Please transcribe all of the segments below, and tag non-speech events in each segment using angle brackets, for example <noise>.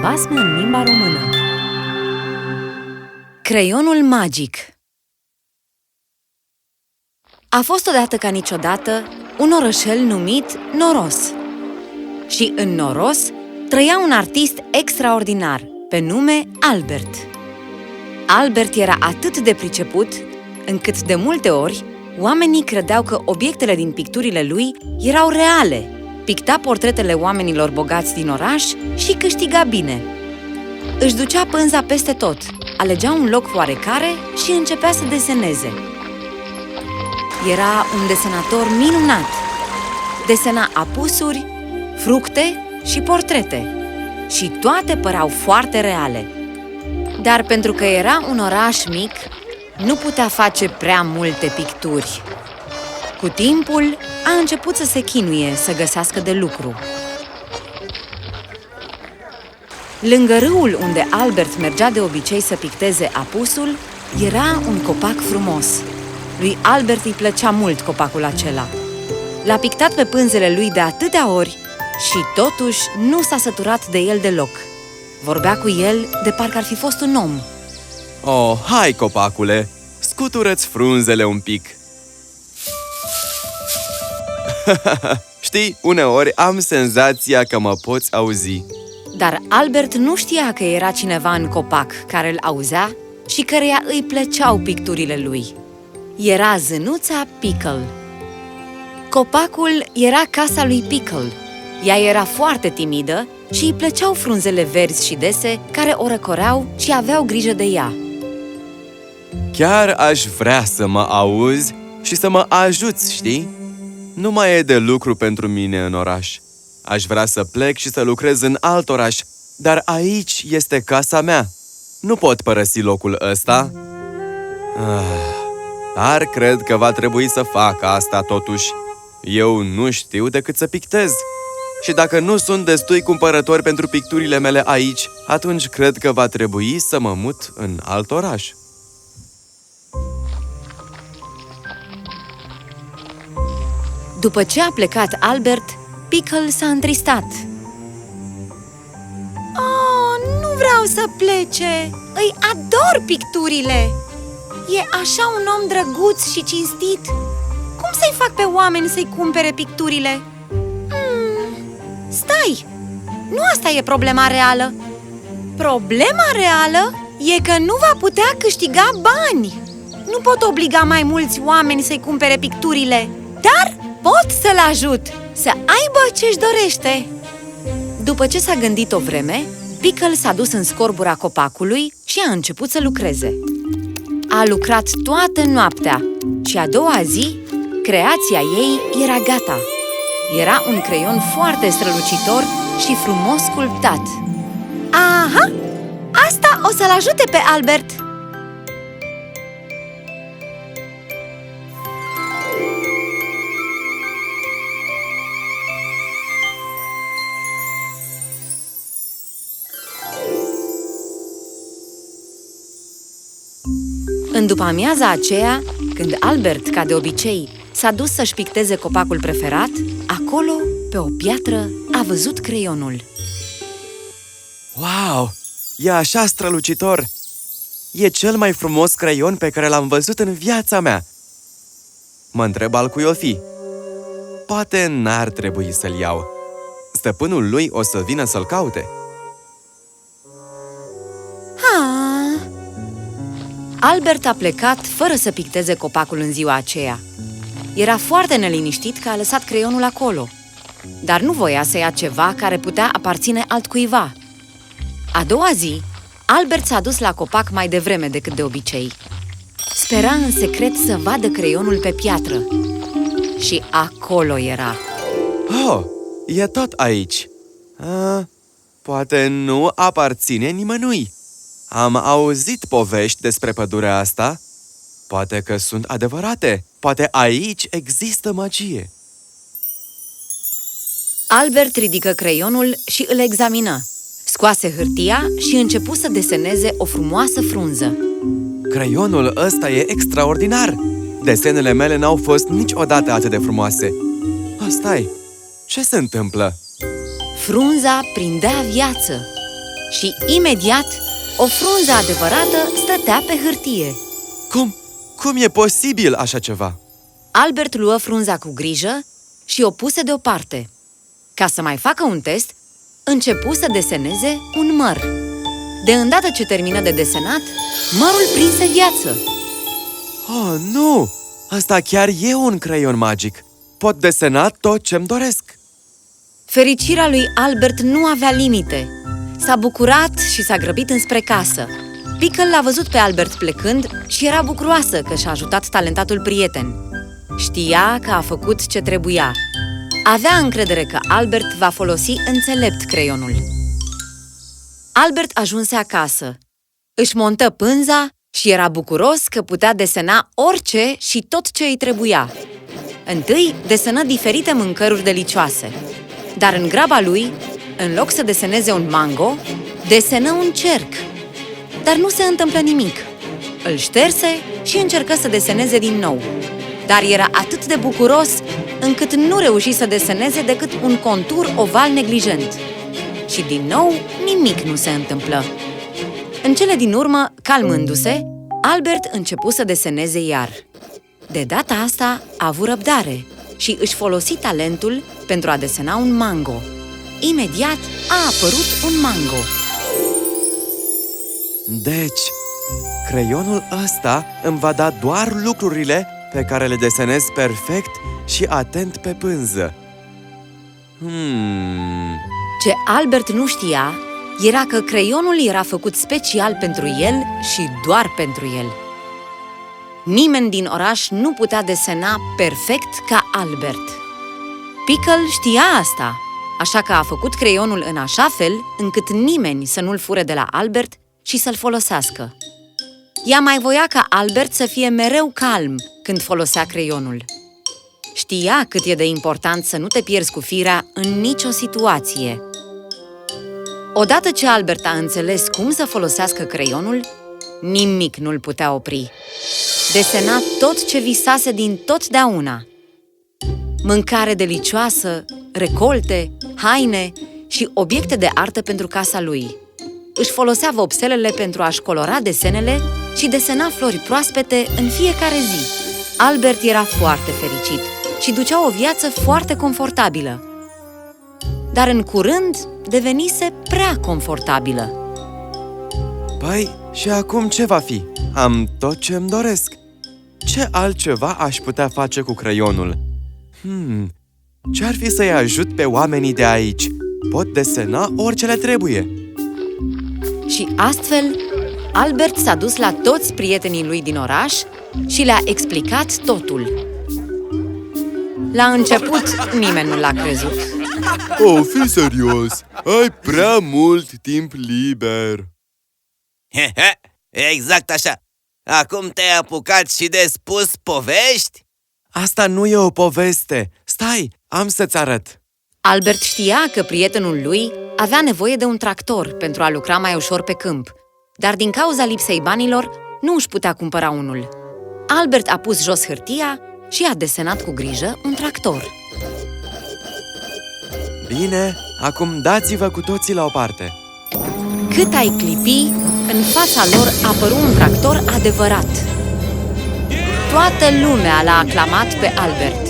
basme în limba română Creionul magic A fost odată ca niciodată un orășel numit Noros. Și în Noros trăia un artist extraordinar, pe nume Albert. Albert era atât de priceput, încât de multe ori oamenii credeau că obiectele din picturile lui erau reale. Picta portretele oamenilor bogați din oraș și câștiga bine. Își ducea pânza peste tot, alegea un loc oarecare și începea să deseneze. Era un desenator minunat. Desena apusuri, fructe și portrete. Și toate păreau foarte reale. Dar pentru că era un oraș mic, nu putea face prea multe picturi. Cu timpul, a început să se chinuie să găsească de lucru. Lângă râul unde Albert mergea de obicei să picteze apusul, era un copac frumos. Lui Albert îi plăcea mult copacul acela. L-a pictat pe pânzele lui de atâtea ori și totuși nu s-a săturat de el deloc. Vorbea cu el de parcă ar fi fost un om. Oh, hai, copacule! Scutură-ți frunzele un pic! <laughs> Știi, uneori am senzația că mă poți auzi. Dar Albert nu știa că era cineva în copac care îl auzea și căreia îi plăceau picturile lui. Era zânuța Pickle. Copacul era casa lui Pickle. Ea era foarte timidă și îi plăceau frunzele verzi și dese care o răcoreau și aveau grijă de ea. Chiar aș vrea să mă auzi și să mă ajuți, știi? Nu mai e de lucru pentru mine în oraș. Aș vrea să plec și să lucrez în alt oraș, dar aici este casa mea. Nu pot părăsi locul ăsta. Ah, dar cred că va trebui să fac asta totuși. Eu nu știu decât să pictez. Și dacă nu sunt destui cumpărători pentru picturile mele aici, atunci cred că va trebui să mă mut în alt oraș. După ce a plecat Albert, Pickle s-a întristat. Oh, nu vreau să plece! Îi ador picturile! E așa un om drăguț și cinstit! Cum să-i fac pe oameni să-i cumpere picturile? Hmm, stai! Nu asta e problema reală! Problema reală e că nu va putea câștiga bani! Nu pot obliga mai mulți oameni să-i cumpere picturile, dar pot să-l ajut să aibă ce-și dorește! După ce s-a gândit o vreme, Pickle s-a dus în scorbura copacului și a început să lucreze. A lucrat toată noaptea și a doua zi, creația ei era gata. Era un creion foarte strălucitor și frumos sculptat. Aha! Asta o să-l ajute pe Albert! În după amiaza aceea, când Albert, ca de obicei, s-a dus să-și picteze copacul preferat, acolo, pe o piatră, a văzut creionul. Wow! E așa strălucitor! E cel mai frumos creion pe care l-am văzut în viața mea! Mă întreb al cui o fi. Poate n-ar trebui să-l iau. Stăpânul lui o să vină să-l caute. Albert a plecat fără să picteze copacul în ziua aceea. Era foarte neliniștit că a lăsat creionul acolo, dar nu voia să ia ceva care putea aparține altcuiva. A doua zi, Albert s-a dus la copac mai devreme decât de obicei. Spera în secret să vadă creionul pe piatră. Și acolo era. Oh, e tot aici. A, poate nu aparține nimănui. Am auzit povești despre pădurea asta. Poate că sunt adevărate. Poate aici există magie. Albert ridică creionul și îl examină. Scoase hârtia și începu să deseneze o frumoasă frunză. Creionul ăsta e extraordinar! Desenele mele n-au fost niciodată atât de frumoase. Asta-i! Ce se întâmplă? Frunza prindea viață. și imediat o frunză adevărată stătea pe hârtie. Cum? Cum e posibil așa ceva? Albert luă frunza cu grijă și o puse deoparte. Ca să mai facă un test, începu să deseneze un măr. De îndată ce termină de desenat, mărul prinse viață. Oh, nu! Asta chiar e un creion magic! Pot desena tot ce-mi doresc! Fericirea lui Albert nu avea limite. S-a bucurat și s-a grăbit înspre casă. Pickle l-a văzut pe Albert plecând și era bucuroasă că și-a ajutat talentatul prieten. Știa că a făcut ce trebuia. Avea încredere că Albert va folosi înțelept creionul. Albert ajunse acasă. Își montă pânza și era bucuros că putea desena orice și tot ce îi trebuia. Întâi desenă diferite mâncăruri delicioase, dar în graba lui, în loc să deseneze un mango, desenă un cerc. Dar nu se întâmplă nimic. Îl șterse și încercă să deseneze din nou. Dar era atât de bucuros încât nu reuși să deseneze decât un contur oval neglijent. Și din nou nimic nu se întâmplă. În cele din urmă, calmându-se, Albert începu să deseneze iar. De data asta a avut răbdare și își folosi talentul pentru a desena un mango. Imediat a apărut un mango. Deci, creionul ăsta îmi va da doar lucrurile pe care le desenez perfect și atent pe pânză. Hmm... Ce Albert nu știa era că creionul era făcut special pentru el și doar pentru el. Nimeni din oraș nu putea desena perfect ca Albert. Pickle știa asta, așa că a făcut creionul în așa fel încât nimeni să nu-l fure de la Albert și să-l folosească. Ea mai voia ca Albert să fie mereu calm când folosea creionul. Știa cât e de important să nu te pierzi cu firea în nicio situație. Odată ce Albert a înțeles cum să folosească creionul, nimic nu-l putea opri. Desena tot ce visase din totdeauna. Mâncare delicioasă, recolte, haine și obiecte de artă pentru casa lui. Își folosea vopselele pentru a-și colora desenele și desena flori proaspete în fiecare zi. Albert era foarte fericit și ducea o viață foarte confortabilă. Dar în curând devenise prea confortabilă. Păi, și acum ce va fi? Am tot ce îmi doresc. Ce altceva aș putea face cu creionul? Hmm, ce-ar fi să-i ajut pe oamenii de aici? Pot desena orice le trebuie. Și astfel, Albert s-a dus la toți prietenii lui din oraș și le-a explicat totul. La început, nimeni nu l-a crezut. Oh, fi serios! Ai prea mult timp liber! exact așa! Acum te-ai apucat și de spus povești? Asta nu e o poveste! Stai, am să-ți arăt! Albert știa că prietenul lui avea nevoie de un tractor pentru a lucra mai ușor pe câmp, dar din cauza lipsei banilor nu își putea cumpăra unul. Albert a pus jos hârtia și a desenat cu grijă un tractor. Bine, acum dați-vă cu toții la o parte. Cât ai clipi, în fața lor apăru un tractor adevărat. Toată lumea l-a aclamat pe Albert.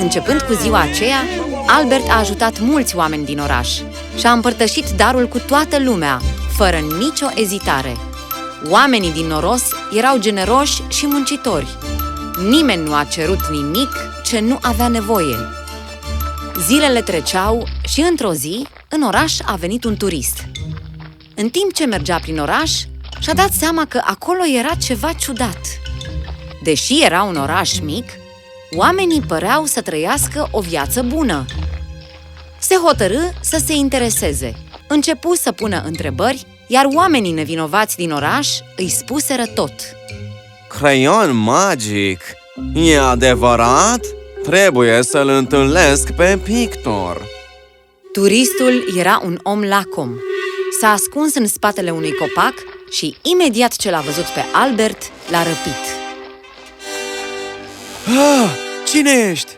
Începând cu ziua aceea, Albert a ajutat mulți oameni din oraș și a împărtășit darul cu toată lumea, fără nicio ezitare. Oamenii din Noros erau generoși și muncitori. Nimeni nu a cerut nimic ce nu avea nevoie. Zilele treceau și într-o zi, în oraș a venit un turist. În timp ce mergea prin oraș, și-a dat seama că acolo era ceva ciudat. Deși era un oraș mic, oamenii păreau să trăiască o viață bună. Se hotărâ să se intereseze. Începu să pună întrebări, iar oamenii nevinovați din oraș îi spuseră tot. Creion magic! E adevărat? Trebuie să-l întâlnesc pe pictor. Turistul era un om lacom. S-a ascuns în spatele unui copac și imediat ce l-a văzut pe Albert, l-a răpit. Ah, cine ești?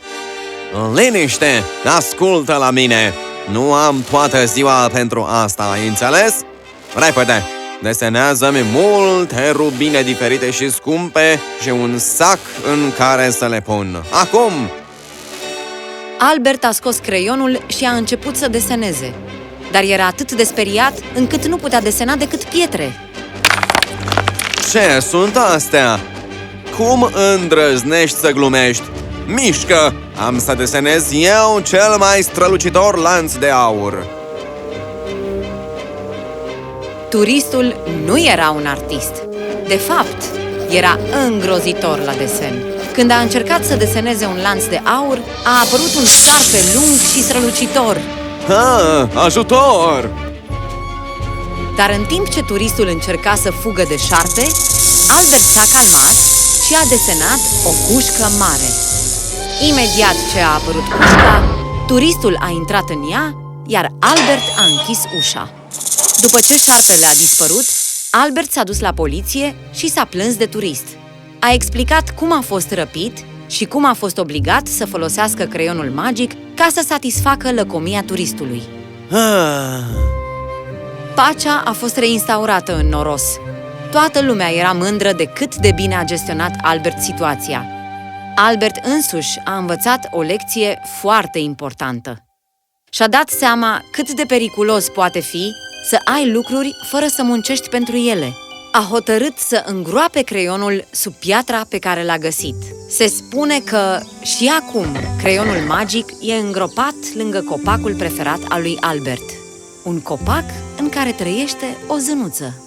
În liniște, ascultă la mine! Nu am toată ziua pentru asta, ai înțeles? Repede! Desenează-mi multe rubine diferite și scumpe și un sac în care să le pun. Acum! Albert a scos creionul și a început să deseneze. Dar era atât de speriat încât nu putea desena decât pietre. Ce sunt astea? Cum îndrăznești să glumești? Mișcă! Am să desenez eu cel mai strălucitor lanț de aur. Turistul nu era un artist. De fapt, era îngrozitor la desen. Când a încercat să deseneze un lanț de aur, a apărut un șarpe lung și strălucitor. Ha, ajutor! Dar în timp ce turistul încerca să fugă de șarpe, Albert s-a calmat și a desenat o cușcă mare. Imediat ce a apărut cușca, turistul a intrat în ea, iar Albert a închis ușa. După ce șarpele a dispărut, Albert s-a dus la poliție și s-a plâns de turist. A explicat cum a fost răpit și cum a fost obligat să folosească creionul magic ca să satisfacă lăcomia turistului. Ah, Pacea a fost reinstaurată în Noros. Toată lumea era mândră de cât de bine a gestionat Albert situația. Albert însuși a învățat o lecție foarte importantă. Și-a dat seama cât de periculos poate fi să ai lucruri fără să muncești pentru ele. A hotărât să îngroape creionul sub piatra pe care l-a găsit. Se spune că și acum creionul magic e îngropat lângă copacul preferat al lui Albert. Un copac în care trăiește o zânuță.